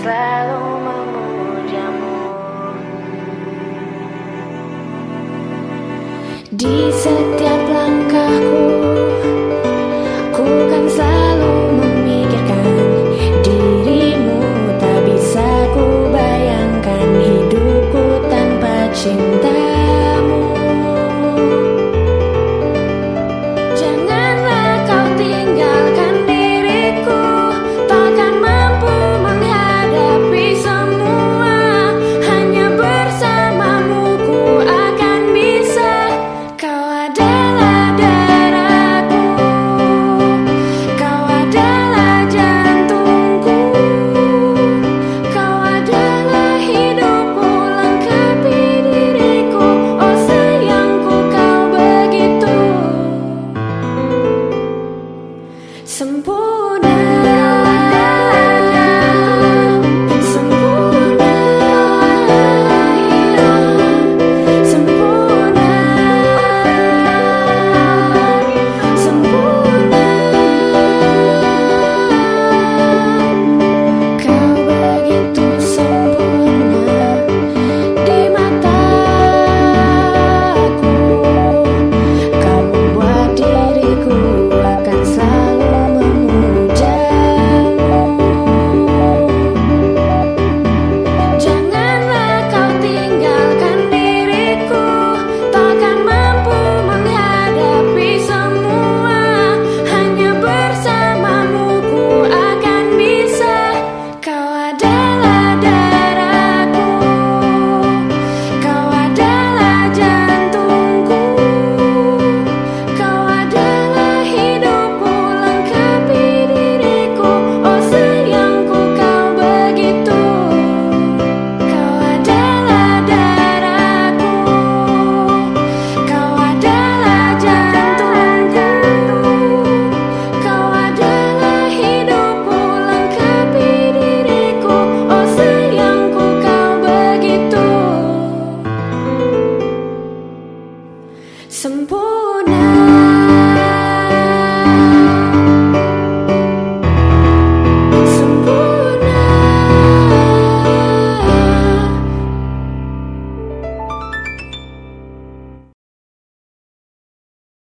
selalu memujamu. Di setiap langkahku now